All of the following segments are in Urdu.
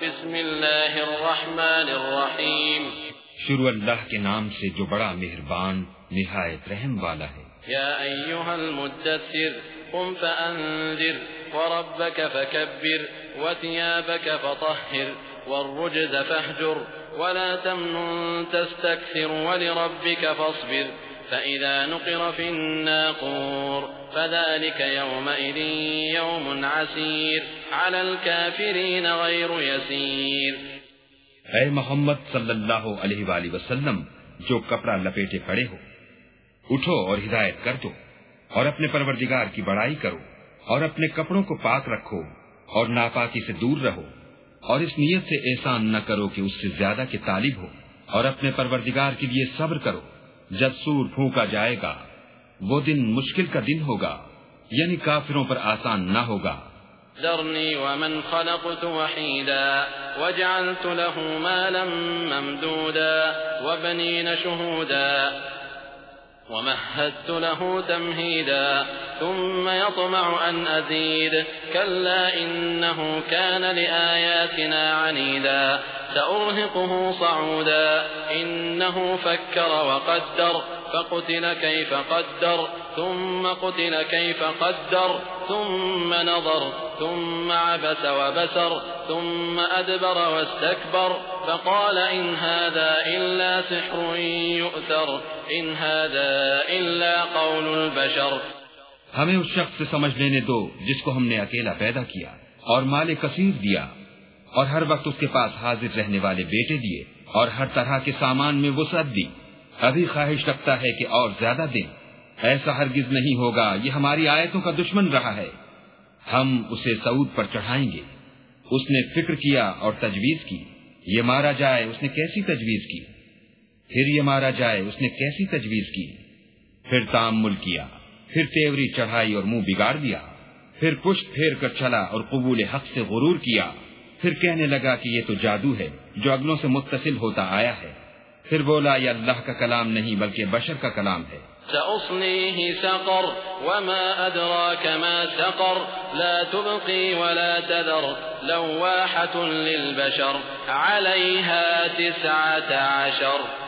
بسم اللہ الرحمن الرحیم۔ شروع اللہ کے نام سے جو بڑا مہربان نہایت رحم والا ہے۔ یا ایوہا المدثر قم فانذر وربك فكبر وثيابك فطهر والرجز فاهجر ولا تمنن تستكثر ولربك فاصبر۔ فإذا نقر في الناقور فذلك يومئذ يوم عسير على الكافرين غير يسير اے محمد صلی اللہ علیہ وآلہ وسلم، جو کپڑا لپیٹے پڑے ہو، اٹھو اور ہدایت کر دو، اور اپنے پروردگار کی بڑائی کرو، اور اپنے کپڑوں کو پاک رکھو، اور ناپاکی سے دور رہو، اور اس نیت سے احسان نہ کرو کہ اس سے زیادہ کے طالب ہو، اور اپنے پروردگار کے لیے صبر کرو۔ جب سور پھونکا جائے گا، وہ دن مشکل کا دن ہوگا یعنی کافروں پر آسان نہ ہوگا۔ ذرني ومن خلقت وحيدا وجعلت له مالا ممدودا وبنين شهودا ومهدت له تمهيدا ثم يطمع أن أزيد. كلا إنه كان لآياتنا عنيدا. سأرهقه صعودا. إنه فكر وقدر. فقتل كيف قدر. ثم قتل كيف قدر. ثم نظر. ثم عبس وبسر. ثم أدبر واستكبر. فقال إن هذا إلا سحر يؤثر. إن هذا إلا قول البشر. ہمیں اس شخص سے سمجھ لینے دو جس کو ہم نے اکیلا پیدا کیا اور مال کثیر دیا اور ہر وقت اس کے پاس حاضر رہنے والے بیٹے دیے اور ہر طرح کے سامان میں وسعت دی۔ ابھی خواہش رکھتا ہے کہ اور زیادہ دیں۔ ایسا ہرگز نہیں ہوگا، یہ ہماری آیتوں کا دشمن رہا ہے۔ ہم اسے سعود پر چڑھائیں گے۔ اس نے فکر کیا اور تجویز کی۔ یہ مارا جائے، اس نے کیسی تجویز کی؟ پھر یہ مارا جائے، اس نے کیسی تجویز کی؟ پھر تامل کیا۔ پھر تیوری چڑھائی اور منہ بگاڑ دیا۔ پھر پشت پھیر کر چلا اور قبول حق سے غرور کیا۔ پھر کہنے لگا کہ یہ تو جادو ہے، جو اگلوں سے متصل ہوتا آیا ہے۔ پھر بولا یہ اللہ کا کلام نہیں، بلکہ بشر کا کلام ہے۔ سأصليه سقر وما أدراك ما سقر لا تبقي ولا تذر لواحة للبشر عليها تسعة عشر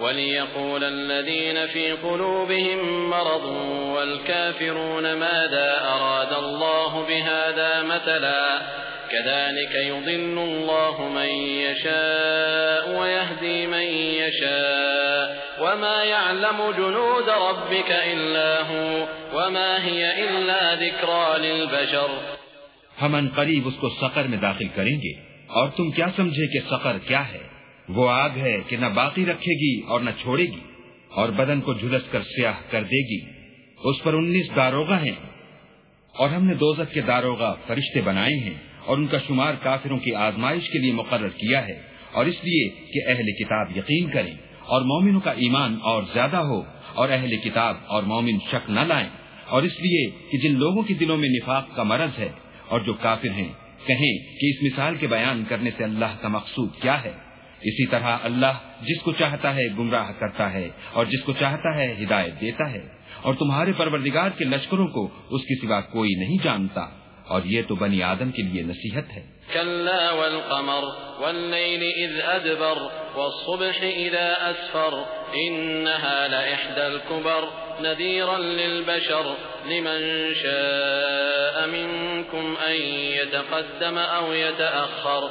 وليقول الذين في قلوبهم مرض والكافرون ماذا أراد الله بهذا مثلا كذلك يضل الله من يشاء ويهدي من يشاء وما يعلم جنود ربك إلا هو وما هي إلا ذكرى للبشر ہم ان قریب اس کو سقر میں داخل کریں گے اور تم کیا سمجھے کہ سقر کیا ہے؟ وہ آگ ہے کہ نہ باقی رکھے گی اور نہ چھوڑے گی، اور بدن کو جھلس کر سیاہ کر دے گی۔ اس پر انیس داروغ ہیں۔ اور ہم نے دوزت کے داروغ فرشتے بنائے ہیں، اور ان کا شمار کافروں کی آزمائش کے لیے مقرر کیا ہے۔ اور اس لیے کہ اہل کتاب یقین کریں، اور مومنوں کا ایمان اور زیادہ ہو، اور اہل کتاب اور مومن شک نہ لائیں۔ اور اس لیے کہ جن لوگوں کے دلوں میں نفاق کا مرض ہے، اور جو کافر ہیں، کہیں کہ اس مثال کے بیان کرنے سے اللہ کا مقصود کیا ہے۔ اسی طرح اللہ جس کو چاہتا ہے گمراہ کرتا ہے اور جس کو چاہتا ہے ہدایت دیتا ہے اور تمہارے پروردگار کے لشکروں کو اس کی سوا کوئی نہیں جانتا اور یہ تو بنی آدم کے لیے نصیحت ہے۔ كلا والقمر والليل إذ أدبر والصبح إذا أسفر إنها لإحدى الكبر نذيرا للبشر لمن شاء منكم أن يتقدم أو يتأخر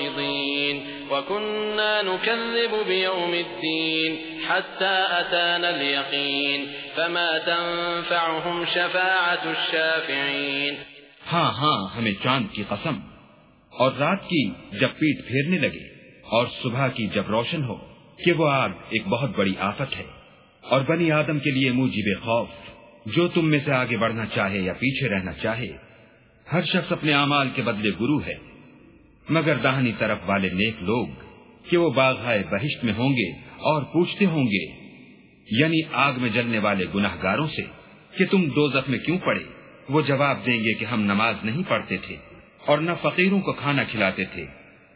المرسلين وكنا نكذب بيوم الدين حتى أتانا اليقين. فما تنفعهم شفاعة الشافعين. ہاں ہاں ہمیں چاند کی قسم اور رات کی جب پیٹ پھیرنے لگے اور صبح کی جب روشن ہو کہ وہ آگ ایک بہت بڑی آفت ہے اور بنی آدم کے لیے موجب خوف جو تم میں سے آگے بڑھنا چاہے یا پیچھے رہنا چاہے، ہر شخص اپنے اعمال کے بدلے گرو ہے۔ مگر داہنی طرف والے نیک لوگ کہ وہ باغائے بہشت میں ہوں گے اور پوچھتے ہوں گے یعنی آگ میں جلنے والے گناہ گاروں سے کہ تم دو میں کیوں پڑے؟ وہ جواب دیں گے کہ ہم نماز نہیں پڑھتے تھے اور نہ فقیروں کو کھانا کھلاتے تھے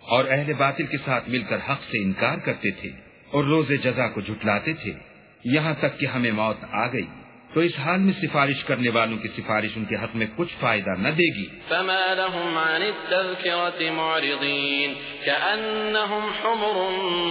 اور اہل باطل کے ساتھ مل کر حق سے انکار کرتے تھے اور روز جزا کو جھٹلاتے تھے، یہاں تک کہ ہمیں موت آ گئی۔ تو اس حال میں سفارش کرنے والوں کی سفارش ان کے حق میں کچھ فائدہ نہ دے گی۔ فما لهم عن التذكرة معرضين كأنهم حمر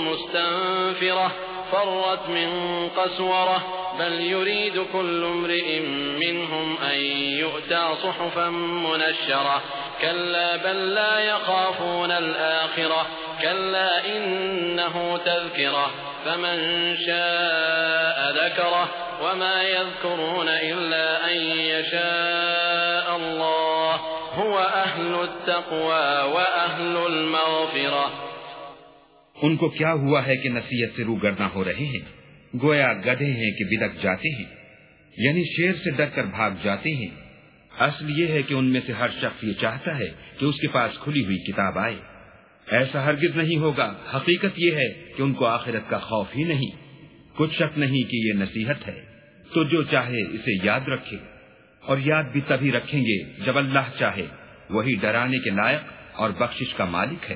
مستنفرة فرت من قسورة بل يريد كل امرئ منهم أن يؤتى صحفا منشرة كلا بل لا يخافون الآخرة كلا إنه تذكرة فمن شاء ذكره وما يذكرون إلا أن يشاء الله هو أهل التقوى وأهل المغفرة. ان کو کیا ہوا ہے کہ نصیحت سے روگردہ ہو رہے ہیں؟ گویا گدھے ہیں کہ بدک جاتے ہیں یعنی شیر سے ڈر کر بھاگ جاتے ہیں۔ اصل یہ ہے کہ ان میں سے ہر شخص یہ چاہتا ہے کہ اس کے پاس کھلی ہوئی کتاب آئے۔ ایسا ہرگز نہیں ہوگا۔ حقیقت یہ ہے کہ ان کو آخرت کا خوف ہی نہیں۔ کچھ شک نہیں کہ یہ نصیحت ہے۔ تو جو چاہے اسے یاد رکھے۔ اور یاد بھی تبھی رکھیں گے جب اللہ چاہے۔ وہی ڈرانے کے لائق اور بخشش کا مالک ہے۔